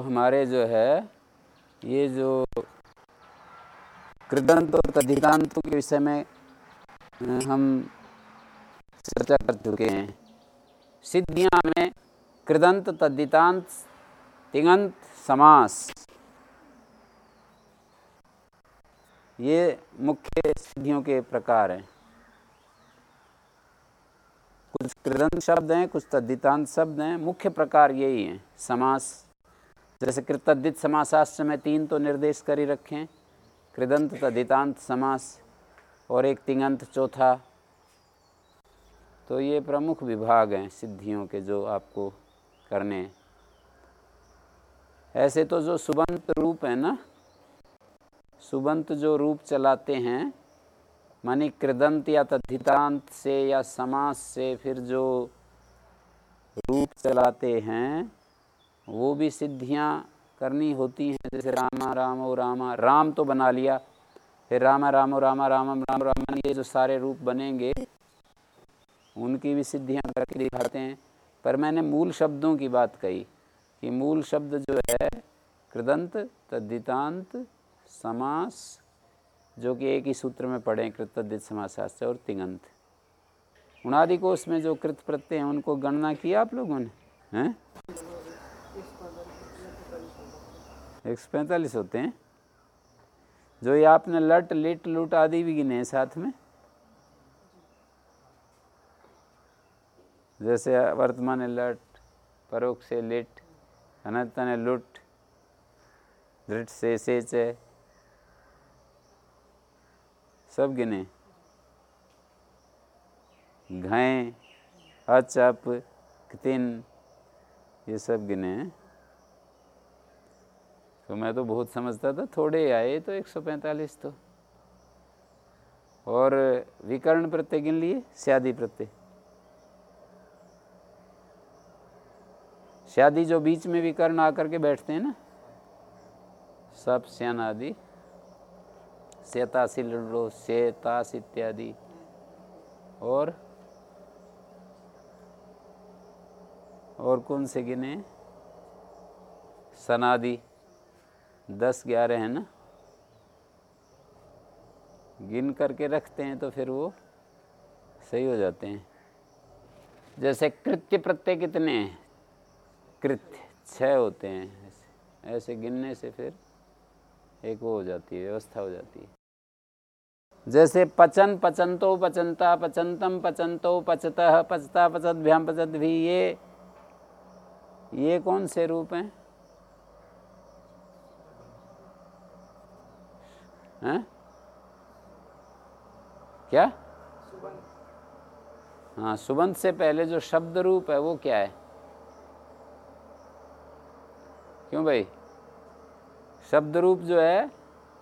हमारे जो है, ये जो कृदंत और तद्धितांतों के विषय में हम चर्चा कर चुके हैं। सिद्धियाँ में कृदंत तद्धितांत तिगंत समास। ये मुख्य सिद्धियों के प्रकार हैं। कुछ कृदंत शब्द हैं, कुछ तद्धितांत शब्द हैं, मुख्य प्रकार यही हैं, समास जैसे कृतद्धित समासास्त्र में तीन तो निर्देश कर ही रखें, कृदंत, तदितांत, समास और एक तिंगंत चौथा। तो ये प्रमुख विभाग हैं सिद्धियों के जो आपको करने ऐसे तो जो सुबंत रूप है ना, सुबंत जो रूप चलाते हैं, मानी कृदंत या तद्धितांत से या समास से फिर जो रूप चलाते हैं वो भी सिद्धियाँ करनी होती हैं। जैसे रामा, राम रामो रामा, राम तो बना लिया। फिर रामा, राम रामो, रामा रामम राम राम, ये जो सारे रूप बनेंगे, उनकी भी सिद्धियाँ करके दिखाते हैं। पर मैंने मूल शब्दों की बात कही कि मूल शब्द जो है, कृदंत तद्दितांत समास, जो कि एक ही सूत्र में पढ़े कृतद्दित समाशास्त्र और तिंगंत। उनादि कोष में जो कृत प्रत्यय हैं, उनको गणना किया आप लोगों ने? हैं? एक सौ पैंतालीस होते हैं। जो ये आपने लट, लिट, लुट आदि भी गिने हैं साथ में। जैसे वर्तमान लट, परोक्ष से लिट अनंतन लुट, दृढ़ से सेच सब गिने। घय अचप, कितिन, ये सब गिने हैं। तो मैं तो बहुत समझता था, थोड़े आए तो 145 तो। और विकर्ण प्रत्यय गिन लिए, स्यादी प्रत्यय। स्यादी जो बीच में विकर्ण आकर के बैठते हैं ना, सब स्यान आदि लड़ो सेतास इत्यादि। और और कौन से गिने? सनादि। दस ग्यारह है ना? गिन करके रखते हैं तो फिर वो सही हो जाते हैं। जैसे कृत्य प्रत्यय कितने हैं, कृत्य छः होते हैं, ऐसे ऐसे गिनने से फिर एक वो हो जाती है, व्यवस्था हो जाती है। जैसे पचन पचंतो पचनता पचंतम पचंतो पचतः पचता पचत भ्याम पचत भी ये ये कौन से रूप हैं? हैं? क्या? हाँ सुबंध से पहले जो शब्द रूप है वो क्या है? क्यों भाई? शब्द रूप जो है,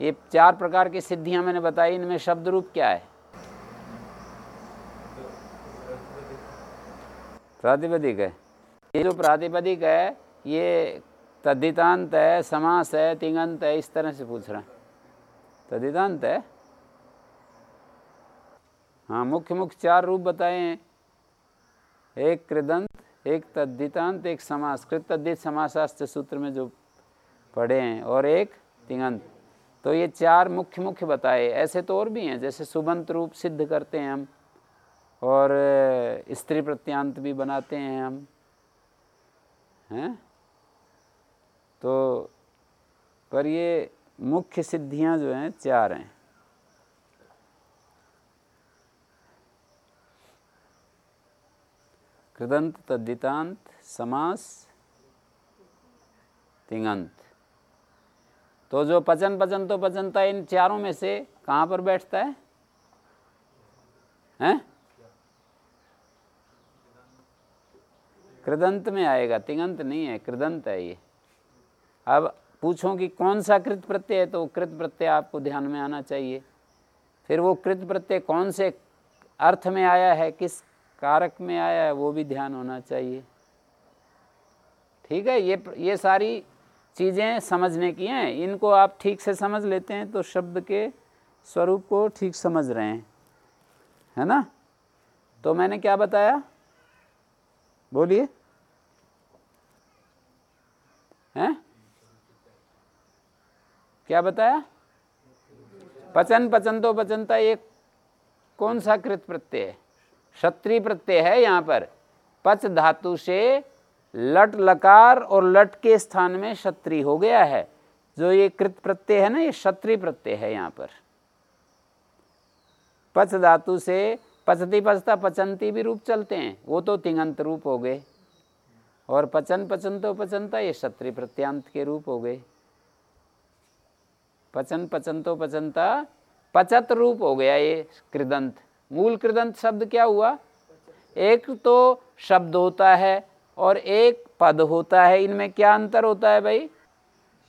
ये चार प्रकार की सिद्धियाँ मैंने बताई, इनमें शब्द रूप क्या है? प्रातिपदिक है। ये जो प्रातिपदिक है, ये तद्धितांत है, समास है तिंगंत है, इस तरह से पूछ रहा है। तदिदांत है हाँ मुख्य मुख्य चार रूप बताए। हैं एक कृदंत, एक तद्दितांत एक समास। कृत तद्दित समासास्त्र सूत्र में जो पढ़े हैं, और एक तिंगंत तो ये चार मुख्य मुख्य बताए। ऐसे तो और भी हैं, जैसे सुबंत रूप सिद्ध करते हैं हम, और स्त्री प्रत्यांत भी बनाते हैं हम। हैं? तो पर ये मुख्य सिद्धियाँ जो हैं, चार हैं। कृदंत तद्दितांत समास तिंगंत तो जो पचन पचन तो पचनता इन चारों में से कहाँ पर बैठता है? हैं? कृदंत में आएगा तिंगंत नहीं है, कृदंत है ये। अब पूछो कि कौन सा कृत प्रत्यय है तो कृत प्रत्यय आपको ध्यान में आना चाहिए। फिर वो कृत प्रत्यय कौन से अर्थ में आया है, किस कारक में आया है, वो भी ध्यान होना चाहिए। ठीक है, ये ये सारी चीज़ें समझने की हैं। इनको आप ठीक से समझ लेते हैं तो शब्द के स्वरूप को ठीक समझ रहे हैं। है ना? तो मैंने क्या बताया? बोलिए। हैं? क्या बताया? पचन पचन तो पचनता एक कौन सा कृत प्रत्यय है? क्षत्रिय प्रत्यय है यहाँ पर। पच धातु से लट लकार और लट के स्थान में क्षत्रिय हो गया है। जो ये कृत प्रत्यय है ना, ये क्षत्रिय प्रत्यय है यहाँ पर। पच धातु से पचती पचता पचनती भी रूप चलते हैं। वो तो तिंगंत रूप हो गए। और पचन पचन तो पचनता ये क्षत्रिय प्रत्यांत के रूप हो गए। पचन पचन तो पचनता पचत रूप हो गया ये कृदंत। मूल कृदंत शब्द क्या हुआ? एक तो शब्द होता है और एक पद होता है। इनमें क्या अंतर होता है भाई?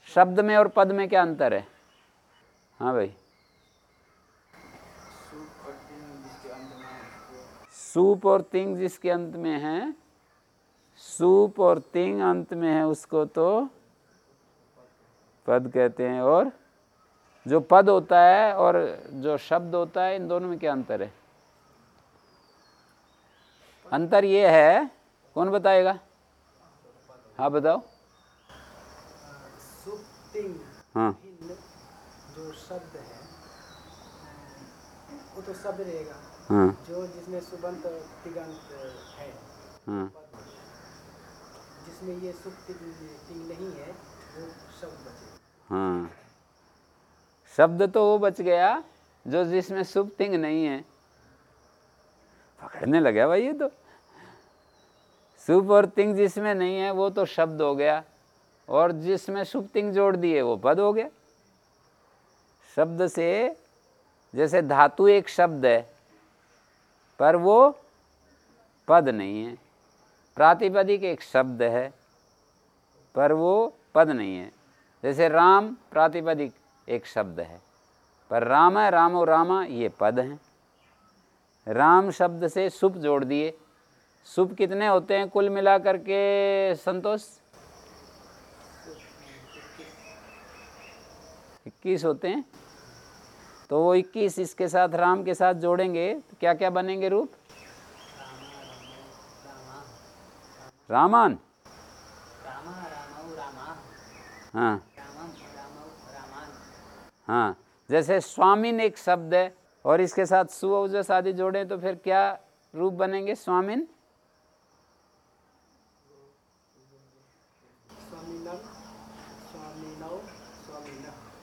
शब्द में और पद में क्या अंतर है? हाँ भाई। सूप और तिंग जिसके अंत में है, सूप और तिंग अंत में है, उसको तो पद कहते हैं और जो पद होता है और जो शब्द होता है इन दोनों में क्या अंतर है? अंतर ये है कौन बताएगा? हाँ बताओ। हाँ। जो शब्द है वो तो शब्द रहेगा। हाँ। जो जिसमें सुबंत तिगंत है हाँ। जिसमें ये सुख तिंग नहीं है वो शब्द बचे। हाँ। शब्द तो वो बच गया जो जिसमें शुभ तिंग नहीं है। पकड़ने लगा भाई ये तो। शुभ और तिंग जिसमें नहीं है, वो तो शब्द हो गया। और जिसमें शुभ तिंग जोड़ दिए, वो पद हो गया। शब्द से जैसे धातु एक शब्द है, पर वो पद नहीं है। प्रातिपदिक एक शब्द है, पर वो पद नहीं है। जैसे राम प्रातिपदिक एक शब्द है। पर राम है रामो रामा ये पद हैं। राम शब्द से सुप जोड़ दिए। सुप कितने होते हैं कुल मिलाकर के संतोष? इक्कीस होते हैं। तो वो इक्कीस इसके साथ राम के साथ जोड़ेंगे तो क्या क्या बनेंगे रूप? रामान। हाँ। हाँ जैसे स्वामिन एक शब्द है और इसके साथ सुवजस आदि जोड़े तो फिर क्या रूप बनेंगे? स्वामिन?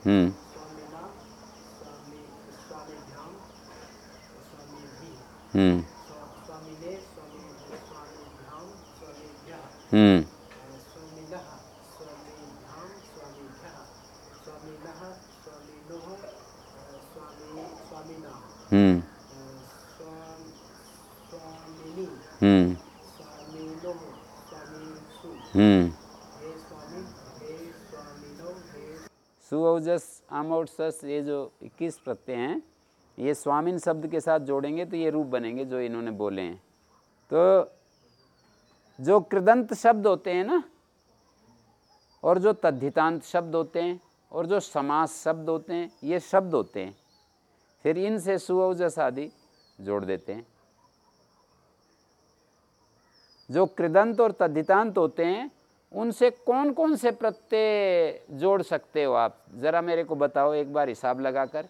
हम्म। हम्म। हम्म। सुओजस आमोटस ये जो 21 प्रत्यय हैं, ये स्वामीन शब्द के साथ जोड़ेंगे तो ये रूप बनेंगे जो इन्होंने बोले हैं। तो जो कृदंत शब्द होते हैं ना, और जो तद्धितांत शब्द होते हैं, और जो समास शब्द होते हैं, ये शब्द होते हैं। फिर इनसे सुओजस आदि जोड़ देते हैं। जो कृदंत और तद्धितांत होते हैं, उनसे कौन कौन से प्रत्यय जोड़ सकते हो आप? ज़रा मेरे को बताओ एक बार हिसाब लगाकर।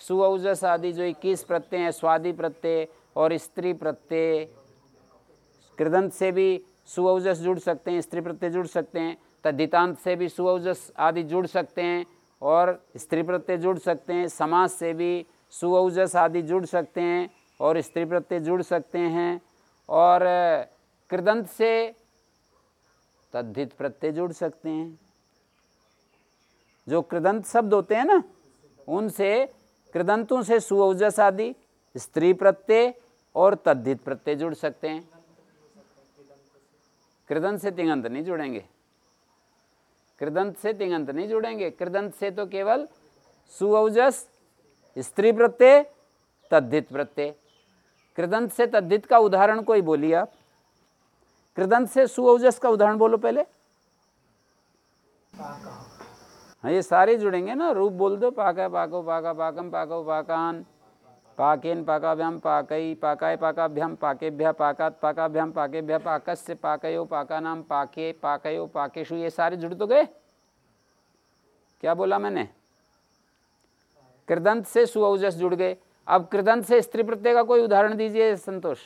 सुअजस आदि जो इक्कीस प्रत्यय हैं, स्वादि प्रत्यय और स्त्री प्रत्यय। कृदंत से भी सुओजस जुड़ सकते हैं, स्त्री प्रत्यय जुड़ सकते हैं, तद्धितांत से भी सुअजस आदि जुड़ सकते हैं और स्त्री प्रत्यय जुड़ सकते हैं समाज से भी सुअजस आदि जुड़ सकते हैं और स्त्री प्रत्यय जुड़ सकते हैं और कृदंत से तद्धित प्रत्यय जुड़ सकते हैं। जो कृदंत शब्द होते हैं ना, उनसे, कृदंतों से सुओजस आदि, स्त्री प्रत्यय और तद्धित प्रत्यय जुड़ सकते हैं। कृदंत से तिंगंत नहीं जुड़ेंगे। कृदंत से तिंगंत नहीं जुड़ेंगे। कृदंत से तो केवल सुओजस स्त्री प्रत्यय, तद्धित प्रत्यय। कृदंत से तद्धित का उदाहरण कोई बोलिए आप। कृदंत से सुओजस का उदाहरण बोलो पहले। हाँ। ये सारे जुड़ेंगे ना रूप बोल दो पाका पाको पाका पाकम पाको पाकान पाकेन पाकाभ्याम पाकई पाकाय पाकाभ्याम पाकेभ्य पाकात पाकाभ्याम पाकेभ्य पाकस्य पाकयो पाका नाम पाके पाकयो पाकेशु ये सारे जुड़ तो गए। क्या बोला मैंने? कृदंत से सुओजस जुड़ गए। अब कृदंत से स्त्री प्रत्यय का कोई उदाहरण दीजिए संतोष।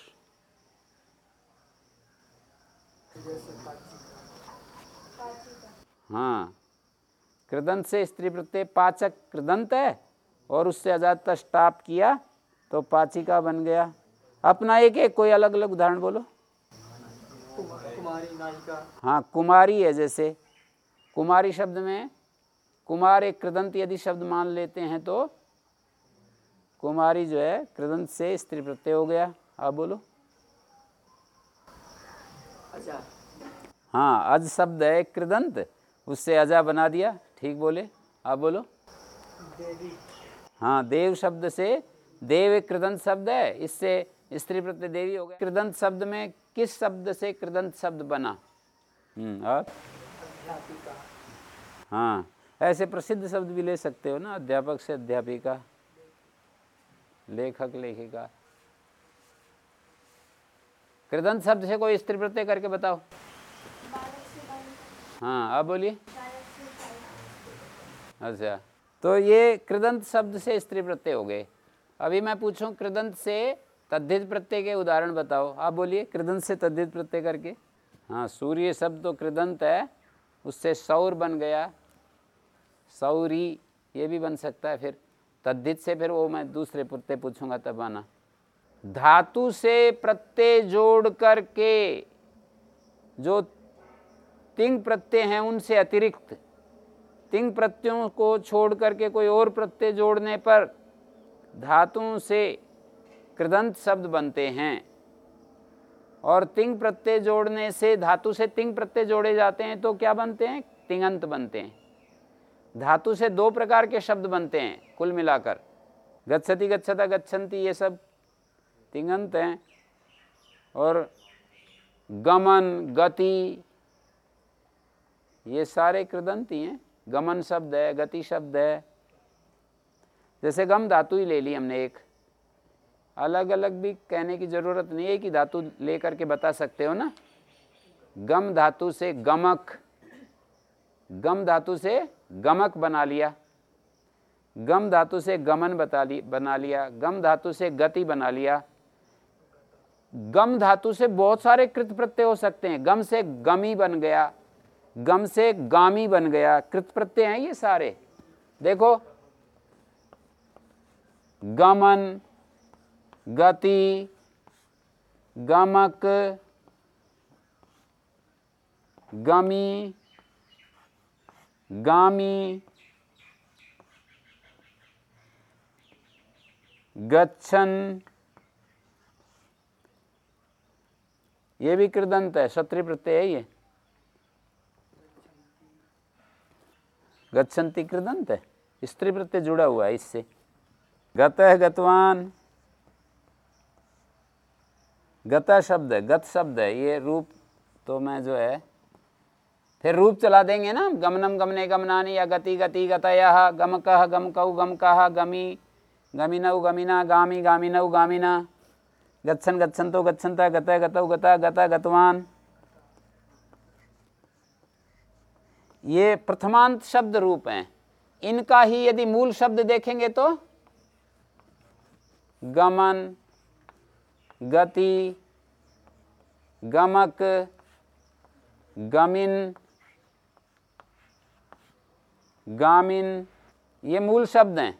हाँ। कृदंत से स्त्री प्रत्यय पाचक कृदंत है और उससे अजात स्टाप किया तो पाचिका बन गया। अपना एक एक कोई अलग अलग उदाहरण बोलो। कुमारी नायिका। हाँ कुमारी है जैसे। कुमारी शब्द में कुमार एक कृदंत यदि शब्द मान लेते हैं तो कुमारी जो है कृदंत से स्त्री प्रत्यय हो गया। आप बोलो। अच्छा। हाँ अज शब्द है कृदंत। उससे अजा बना दिया। ठीक बोले? आप बोलो। हाँ देव शब्द से देव कृदंत शब्द है। इससे स्त्री प्रत्यय देवी हो गया। कृदंत शब्द में किस शब्द से कृदंत शब्द बना? हम्म और? हाँ ऐसे प्रसिद्ध शब्द भी ले सकते हो ना, अध्यापक से अध्यापिका, लेखक, लेखिका। कृदंत शब्द से कोई स्त्री प्रत्यय करके बताओ। हाँ आप बोलिए। अच्छा तो ये कृदंत शब्द से स्त्री प्रत्यय हो गए। अभी मैं पूछूँ, कृदंत से तद्धित प्रत्यय के उदाहरण बताओ। आप बोलिए, कृदंत से तद्धित प्रत्यय करके। हाँ सूर्य शब्द तो कृदंत है, उससे सौर बन गया। सौरी, ये भी बन सकता है फिर। तद्धित से फिर वो मैं दूसरे प्रत्यय पूछूँगा, तब आना। धातु से प्रत्यय जोड़ करके, जो तिंग प्रत्यय हैं उनसे अतिरिक्त। तिंग प्रत्ययों को छोड़ करके कोई और प्रत्यय जोड़ने पर धातुओं से कृदंत शब्द बनते हैं। और तिंग प्रत्यय जोड़ने से धातु से तिंग प्रत्यय जोड़े जाते हैं तो क्या बनते हैं? तिंगंत बनते हैं। धातु से दो प्रकार के शब्द बनते हैं, कुल मिलाकर। गच्छति गच्छता गच्छन्ति ये सब तिंगंत हैं। और गमन, गति ये सारे कृदंती हैं गमन शब्द है, गति शब्द है। जैसे गम धातु ही ले ली हमने एक। अलग अलग भी कहने की ज़रूरत नहीं है कि धातु लेकर के बता सकते हो ना। गम धातु से गमक। गम धातु से गमक बना लिया। गम धातु से गमन बता ली, बना लिया। गम धातु से गति बना लिया। गम धातु से बहुत सारे कृत प्रत्यय हो सकते हैं। गम से गमी बन गया। गम से गामी बन गया कृत प्रत्यय हैं ये सारे। देखो, गमन, गति, गमक, गमी, गामी, गच्छन। ये भी कृदंत है, क्षत्रिय प्रत्यय है ये। गच्छन्ति कृदंत है स्त्री प्रत्यय जुड़ा हुआ है इससे। गत है गतवान। गता शब्द है गत शब्द है ये रूप तो मैं जो है, फिर रूप चला देंगे ना गमनम गमने गमनानी या गति गति गतय। गम कह गम कऊ गम कह गमी गमिनऊ गमिना, गामी गामिनऊ गामिना। गच्छन, गच्छन्तो, गच्छन्ता, गत, गतौ, गता गता, गतवान। ये प्रथमांत शब्द रूप हैं। इनका ही यदि मूल शब्द देखेंगे तो गमन, गति, गमक, गमिन, गामिन, ये मूल शब्द हैं।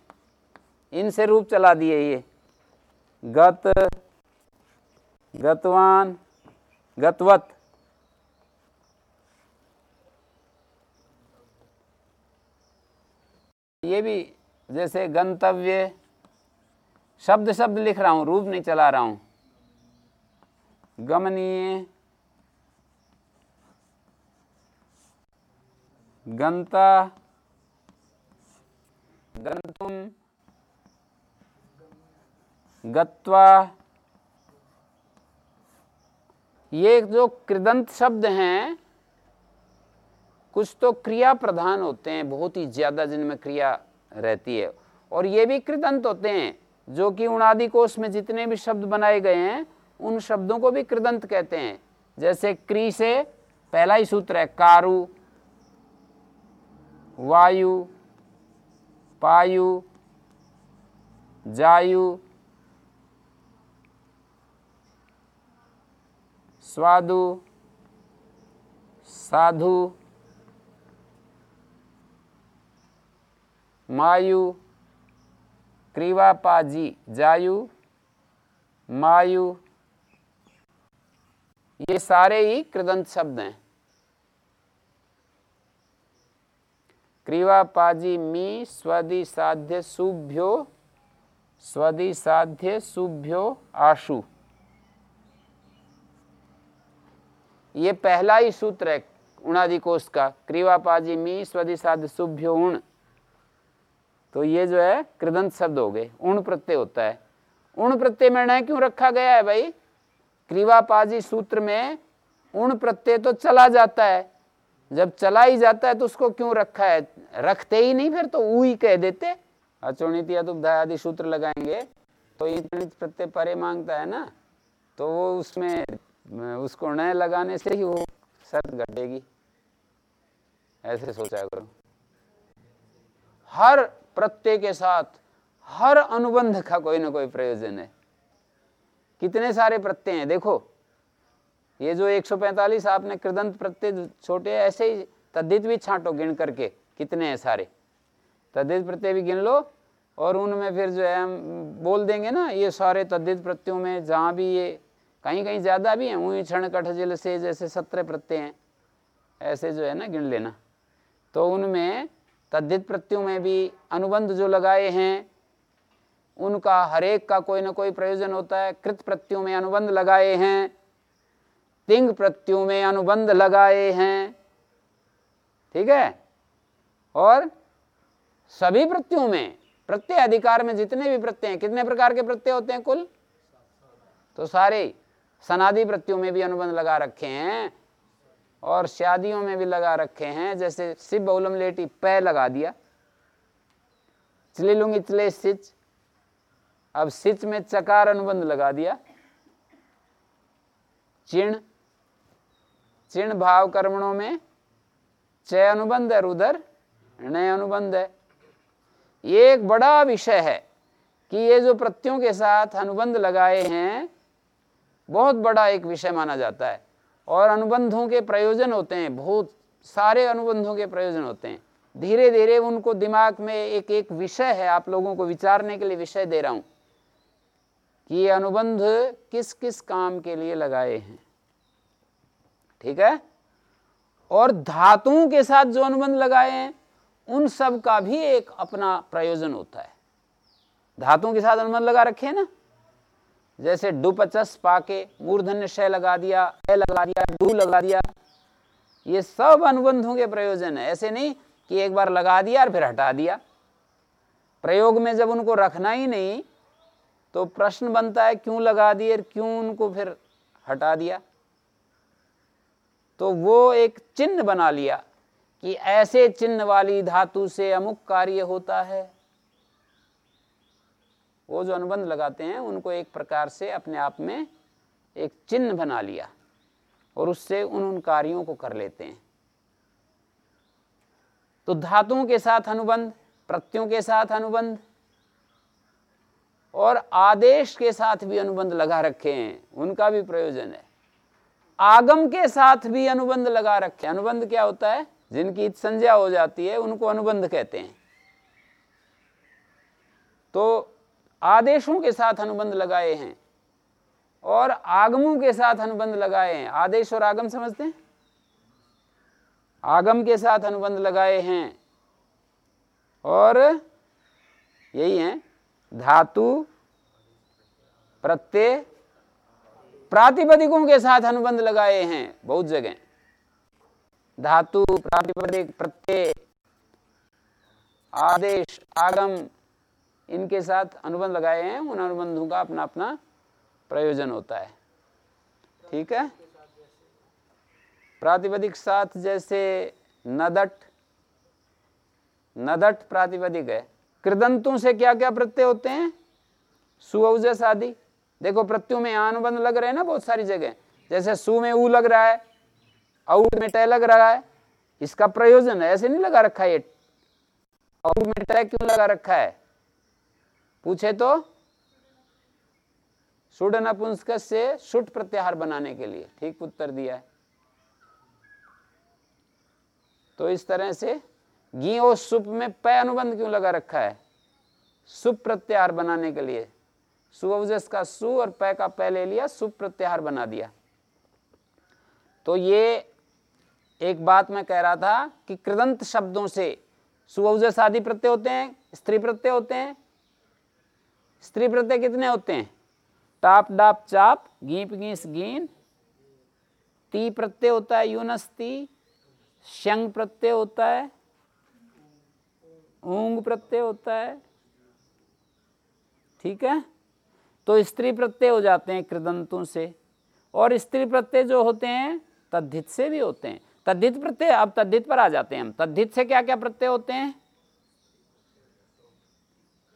इनसे रूप चला दिए ये। गत, गतवान, गतवत। ये भी जैसे गंतव्य, शब्द शब्द लिख रहा हूँ, रूप नहीं चला रहा हूँ। गमनीय, गंता, गंतुम, गत्वा। ये जो कृदंत शब्द हैं कुछ तो क्रिया प्रधान होते हैं, बहुत ही ज़्यादा जिनमें क्रिया रहती है। और ये भी कृदंत होते हैं, जो कि उणादि कोष में जितने भी शब्द बनाए गए हैं, उन शब्दों को भी कृदंत कहते हैं। जैसे क्री से पहला ही सूत्र है, कारु, वायु, पायु, जायु, स्वादु, साधु मायु, क्रीवापाजी, जायु, मायु। ये सारे ही कृदंत शब्द हैं। क्रीवापाजी मी स्वदि साध्य सुभ्यो स्वदि साध्य सुभ्यो आशु। ये पहला ही सूत्र है उणादि कोष का। क्रीवापाजी मी स्वदि साध्य सुभ्यो उण। तो ये जो है कृदंत शब्द हो गए, उण प्रत्यय होता है। उण प्रत्यय में न क्यों रखा गया है भाई? क्रीवापाजी सूत्र में उण प्रत्यय तो चला जाता है। जब चला ही जाता है तो उसको क्यों रखा है? रखते ही नहीं, फिर तो ऊ ही कह देते। अचोणित या आदि सूत्र लगाएँगे तो ईतणित प्रत्यय परे माँगता है ना तो वो उसमें, उसको नए लगाने से ही वो शर्त घटेगी। ऐसे सोचा करो। हर प्रत्यय के साथ हर अनुबंध का कोई ना कोई प्रयोजन है। कितने सारे प्रत्यय हैं? देखो, ये जो 145 आपने कृदंत प्रत्यय छोटे ऐसे ही तद्दित भी छांटो गिन करके, कितने हैं सारे? तद्दित प्रत्यय भी गिन लो, और उनमें फिर जो है हम बोल देंगे ना, ये सारे तद्दित प्रत्ययों में जहाँ भी ये कहीं कहीं ज़्यादा भी हैं वहीं क्षण कठ जिल से जैसे सत्रह प्रत्यय हैं, ऐसे जो है ना गिन लेना। तो उनमें तद्दित प्रत्ययों में भी अनुबंध जो लगाए हैं, उनका हरेक का कोई ना कोई प्रयोजन होता है। कृत प्रत्ययों में अनुबंध लगाए हैं, तिंग प्रत्ययों में अनुबंध लगाए हैं। ठीक है? और सभी प्रत्ययों में, प्रत्यय अधिकार में जितने भी प्रत्यय हैं, कितने प्रकार के प्रत्यय होते हैं कुल? तो सारे सनादि प्रत्ययों में भी अनुबंध लगा रखे हैं। और शादियों में भी लगा रखे हैं, जैसे शिव बहुलम लेटी पै लगा दिया। चले लूँगी, चले सिच। अब सिच में चकार अनुबंध लगा दिया। चिण। चिण भाव कर्मणों में, चय अनुबंध है उधर नय अनुबंध। है ये एक बड़ा विषय है कि ये जो प्रत्ययों के साथ अनुबंध लगाए हैं, बहुत बड़ा एक विषय माना जाता है। और अनुबंधों के प्रयोजन होते हैं, बहुत सारे अनुबंधों के प्रयोजन होते हैं। धीरे धीरे उनको दिमाग में एक एक विषय है, आप लोगों को विचारने के लिए विषय दे रहा हूँ, कि ये अनुबंध किस किस काम के लिए लगाए हैं। ठीक है? और धातुओं के साथ जो अनुबंध लगाए हैं, उन सब का भी एक अपना प्रयोजन होता है। धातुओं के साथ अनुबंध लगा रखे हैं ना? जैसे डुपचस पाके मूर्धन्य शय लगा दिया ए लगा दिया, डू लगा दिया। ये सब अनुबंधों के प्रयोजन है। ऐसे नहीं कि एक बार लगा दिया और फिर हटा दिया। प्रयोग में जब उनको रखना ही नहीं तो प्रश्न बनता है, क्यों लगा दिए और क्यों उनको फिर हटा दिया? तो वो एक चिन्ह बना लिया कि ऐसे चिन्ह वाली धातु से अमुक कार्य होता है। वो जो अनुबंध लगाते हैं, उनको एक प्रकार से अपने आप में एक चिन्ह बना लिया और उससे उन उन कार्यों को कर लेते हैं। तो धातुओं के साथ अनुबंध, प्रत्ययों के साथ अनुबंध और आदेश के साथ भी अनुबंध लगा रखे हैं, उनका भी प्रयोजन है। आगम के साथ भी अनुबंध लगा रखे अनुबंध क्या होता है? जिनकी संज्ञा हो जाती है, उनको अनुबंध कहते हैं। तो आदेशों के साथ अनुबंध लगाए हैं और आगमों के साथ अनुबंध लगाए हैं। आदेश और आगम समझते हैं? आगम के साथ अनुबंध लगाए हैं और यही है, धातु, प्रत्यय, प्रातिपदिकों के साथ अनुबंध लगाए हैं बहुत जगह। धातु, प्रातिपदिक, प्रत्यय, आदेश, आगम इनके साथ अनुबंध लगाए हैं, उन अनुबंधों का अपना अपना प्रयोजन होता है। ठीक है? प्रातिपदिक साथ जैसे नदट नदट प्रातिपदिक है। कृदंतों से क्या क्या प्रत्यय होते हैं? सुअजस आदि देखो प्रत्यु में अनुबंध लग रहे हैं ना बहुत सारी जगह। जैसे सु में ऊ लग रहा है, औ में टय लग रहा है। इसका प्रयोजन है, ऐसे नहीं लगा रखा है ये। औ में टय क्यों लगा रखा है? पूछे तो? सुड नपुंसक से सुट प्रत्याहार बनाने के लिए। ठीक उत्तर दिया है। तो इस तरह से घी और सुप में पय अनुबंध क्यों लगा रखा है? सुप प्रत्याहार बनाने के लिए। सुवजस का सु और पै का पै ले लिया, सुप प्रत्याहार बना दिया। तो ये एक बात मैं कह रहा था कि कृदंत शब्दों से सुवजस आदि प्रत्यय होते हैं, स्त्री प्रत्यय होते हैं स्त्री प्रत्यय कितने होते हैं? टाप, डाप, चाप, गीप, गीस, गीन। ती प्रत्यय होता है यूनस्ती शंग प्रत्यय होता है। ऊंग प्रत्यय होता है। ठीक है? तो स्त्री प्रत्यय हो जाते हैं कृदंतों से। और स्त्री प्रत्यय जो होते हैं, तद्धित से भी होते हैं। तद्धित प्रत्यय, अब तद्धित पर आ जाते हैं हम। तद्धित से क्या क्या प्रत्यय होते हैं?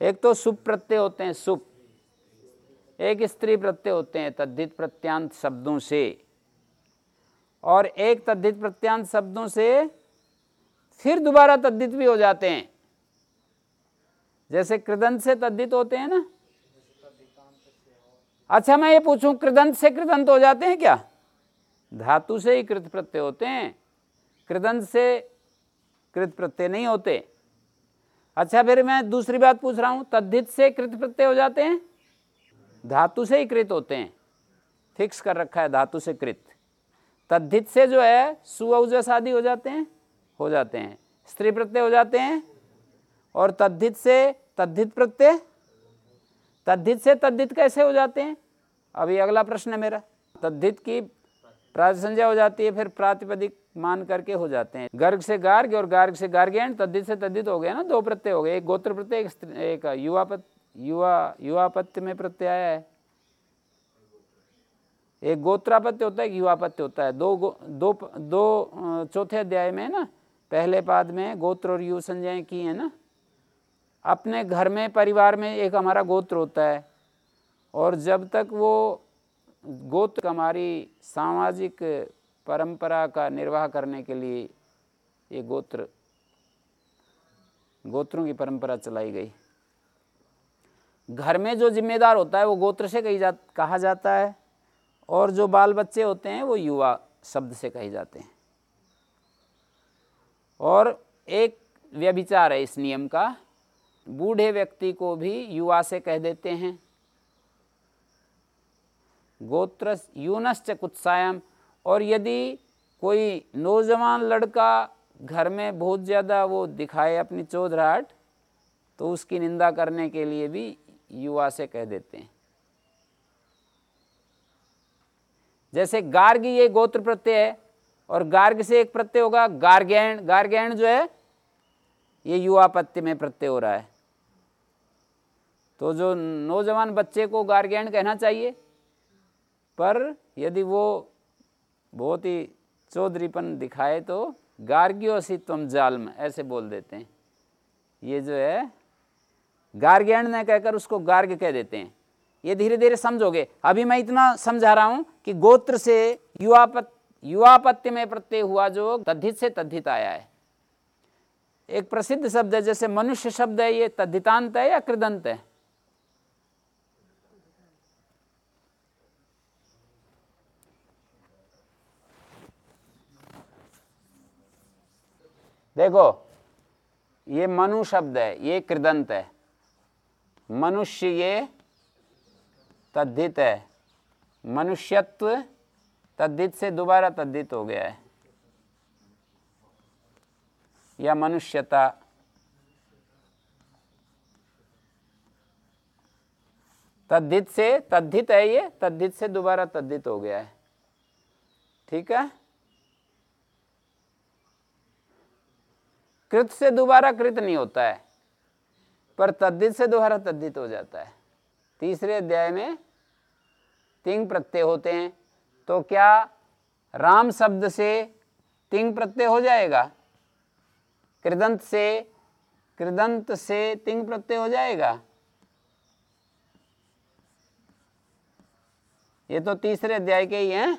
एक तो सुप प्रत्यय होते हैं सुप एक स्त्री प्रत्यय होते हैं, तद्धित प्रत्यांत शब्दों से। और एक तद्धित प्रत्यांत शब्दों से फिर दोबारा तद्धित भी हो जाते हैं। जैसे कृदंत से तद्धित होते हैं ना? अच्छा मैं ये पूछूँ, कृदंत से कृदंत हो जाते हैं क्या? धातु से ही कृत प्रत्यय होते हैं। कृदंत से कृत प्रत्यय नहीं होते। अच्छा फिर मैं दूसरी बात पूछ रहा हूँ, तद्धित से कृत प्रत्यय हो जाते हैं? धातु से ही कृत होते हैं। फिक्स कर रखा है, धातु से कृत। तद्धित से जो है सुअजस आदि हो जाते हैं, हो जाते हैं। स्त्री प्रत्यय हो जाते हैं, और तद्धित से तद्धित प्रत्यय? तद्धित से तद्धित कैसे हो जाते हैं? अभी अगला प्रश्न है मेरा। तद्धित की प्रातिसंज्ञा हो जाती है फिर प्रातिपदिक मान करके हो जाते हैं। गर्ग से गार्ग और गार्ग से गार्गेण तद्धित से तद्धित हो गया ना दो प्रत्यय हो गए। एक गोत्र प्रत्यय एक, एक युवापत युवा युवापत्य में प्रत्यय आया है। एक गोत्रापत्य होता है एक युवापत्य होता है। दो दो दो चौथे अध्याय में है ना पहले पाद में गोत्र और यु संज्ञाएँ की है ना। अपने घर में परिवार में एक हमारा गोत्र होता है। और जब तक वो गोत्र हमारी सामाजिक परंपरा का निर्वाह करने के लिए ये गोत्र, गोत्रों की परंपरा चलाई गई। घर में जो जिम्मेदार होता है वो गोत्र से कही जा, कहा जाता है और जो बाल बच्चे होते हैं वो युवा शब्द से कहे जाते हैं। और एक व्यभिचार है इस नियम का, बूढ़े व्यक्ति को भी युवा से कह देते हैं। गोत्र यूनश्च कुत्सायम और यदि कोई नौजवान लड़का घर में बहुत ज़्यादा वो दिखाए अपनी चौधराहट तो उसकी निंदा करने के लिए भी युवा से कह देते हैं। जैसे गार्ग ये गोत्र प्रत्यय है, और गार्ग से एक प्रत्यय होगा गार्गैण गार्गैण जो है, ये युवा पत्य में प्रत्यय हो रहा है। तो जो नौजवान बच्चे को गार्गैण कहना चाहिए पर यदि वो बहुत ही चौधरीपन दिखाए तो गार्ग्यो तुम जालम, ऐसे बोल देते हैं। ये जो है गार्ग्यण ने कहकर उसको गार्ग कह देते हैं। ये धीरे धीरे समझोगे। अभी मैं इतना समझा रहा हूँ कि गोत्र से युवापत युवापत्य में प्रत्यय हुआ जो तद्धित से तद्धित आया है। एक प्रसिद्ध शब्द है, जैसे मनुष्य शब्द है, ये तद्धितांत है या कृदंत है? देखो, ये मनु शब्द है, ये कृदंत है। मनुष्य ये तद्धित है। मनुष्यत्व तद्धित से दोबारा तद्धित हो गया है। या मनुष्यता। तद्धित से तद्धित है ये, तद्धित से दोबारा तद्धित हो गया है। ठीक है? कृत से दोबारा कृत नहीं होता है, पर तद्दित से दोबारा तद्दित हो जाता है। तीसरे अध्याय में तिंग प्रत्यय होते हैं तो क्या राम शब्द से तिंग प्रत्यय हो जाएगा? कृदंत से कृदंत से तिंग प्रत्यय हो जाएगा? ये तो तीसरे अध्याय के ही हैं।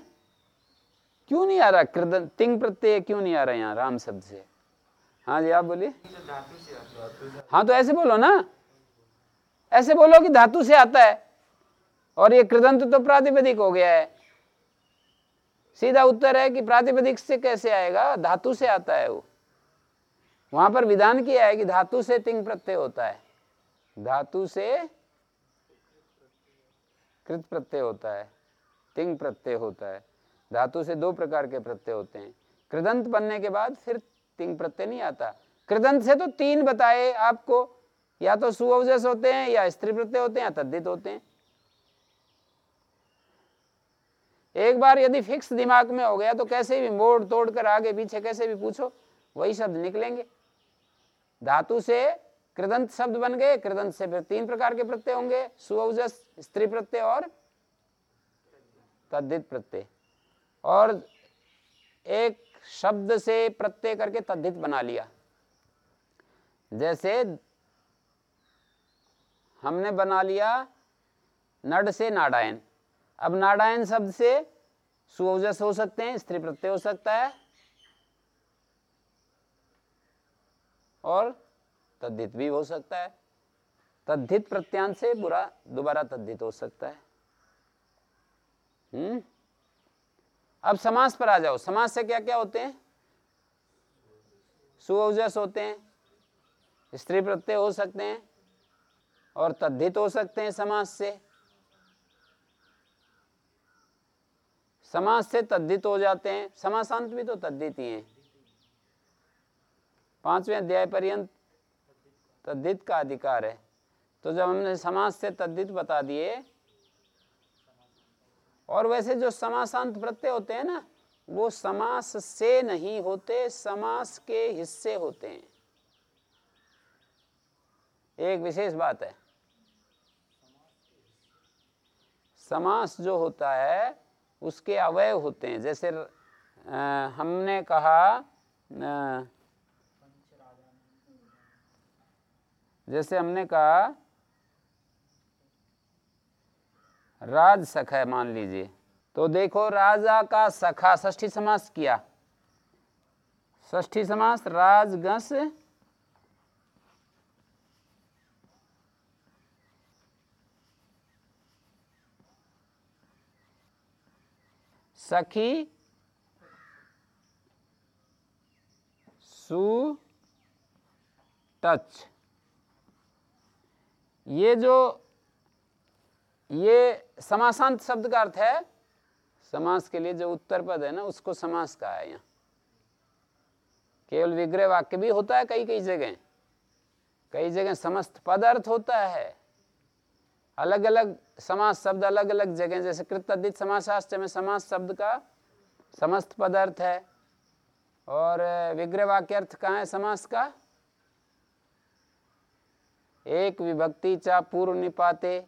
क्यों नहीं आ रहा कृदंत, तिंग प्रत्यय क्यों नहीं आ रहा यहाँ राम शब्द से? हाँ जी आप बोलिए। हाँ तो ऐसे बोलो ना। ऐसे बोलो कि धातु से आता है। और ये कृदंत तो प्रातिपदिक हो गया है। सीधा उत्तर है कि प्रातिपदिक से कैसे आएगा? धातु से आता है वो। वहाँ पर विधान किया है कि धातु से तिंग प्रत्यय होता है। धातु से कृत प्रत्यय होता है। तिंग प्रत्यय होता है। धातु से दो प्रकार के प्रत्यय होते हैं। कृदंत बनने के बाद फिर तिंग प्रत्यय नहीं आता। कृदंत से तो तीन बताए आपको। या तो सुअवजस होते हैं, या स्त्री प्रत्यय होते हैं, या तद्दित होते हैं। एक बार यदि फिक्स दिमाग में हो गया तो कैसे भी मोड़ तोड़ कर आगे पीछे कैसे भी पूछो, वही शब्द निकलेंगे। धातु से कृदंत शब्द बन गए, कृदंत से फिर तीन प्रकार के प्रत्यय होंगे, सुअवजस, स्त्री प्रत्यय और तद्दित प्रत्यय। और एक शब्द से प्रत्यय करके तद्धित बना लिया। जैसे हमने बना लिया नड से नाडायन अब नाडायन शब्द से सुओजस हो सकते हैं, स्त्री प्रत्यय हो सकता है और तद्धित भी हो सकता है। तद्धित प्रत्यांश से बुरा, दोबारा तद्धित हो सकता है। हम्म? अब समास पर आ जाओ। समास से क्या क्या होते हैं? सुओजस होते हैं, स्त्री प्रत्यय हो सकते हैं और तद्धित हो सकते हैं समास से। समास से तद्धित हो जाते हैं। समासांत भी तो तद्धित ही हैं। पाँचवें अध्याय पर्यंत तद्धित का अधिकार है। तो जब हमने समास से तद्धित बता दिए और वैसे जो समासांत प्रत्यय होते हैं ना वो समास से नहीं होते समास के हिस्से होते हैं। एक विशेष बात है। समास जो होता है उसके अवयव होते हैं। जैसे आ, हमने कहा आ, जैसे हमने कहा राज सखा है, मान लीजिए। तो देखो, राजा का सखा ष्ठी समास किया। ष्ठी समास राजगस सखी सु टच। ये जो ये समासांत शब्द का अर्थ है, समास के लिए जो उत्तर पद है ना, उसको समास कहा है यहाँ। केवल विग्रह वाक्य भी होता है कई कई जगह। कई जगह समस्त पद अर्थ होता है। अलग अलग समास शब्द अलग अलग जगह, जैसे कृतदित समाशास्त्र में समास शब्द का समस्त पद अर्थ है। और विग्रह वाक्य अर्थ कहाँ है समास का? एक विभक्ति चा पूर्व निपाते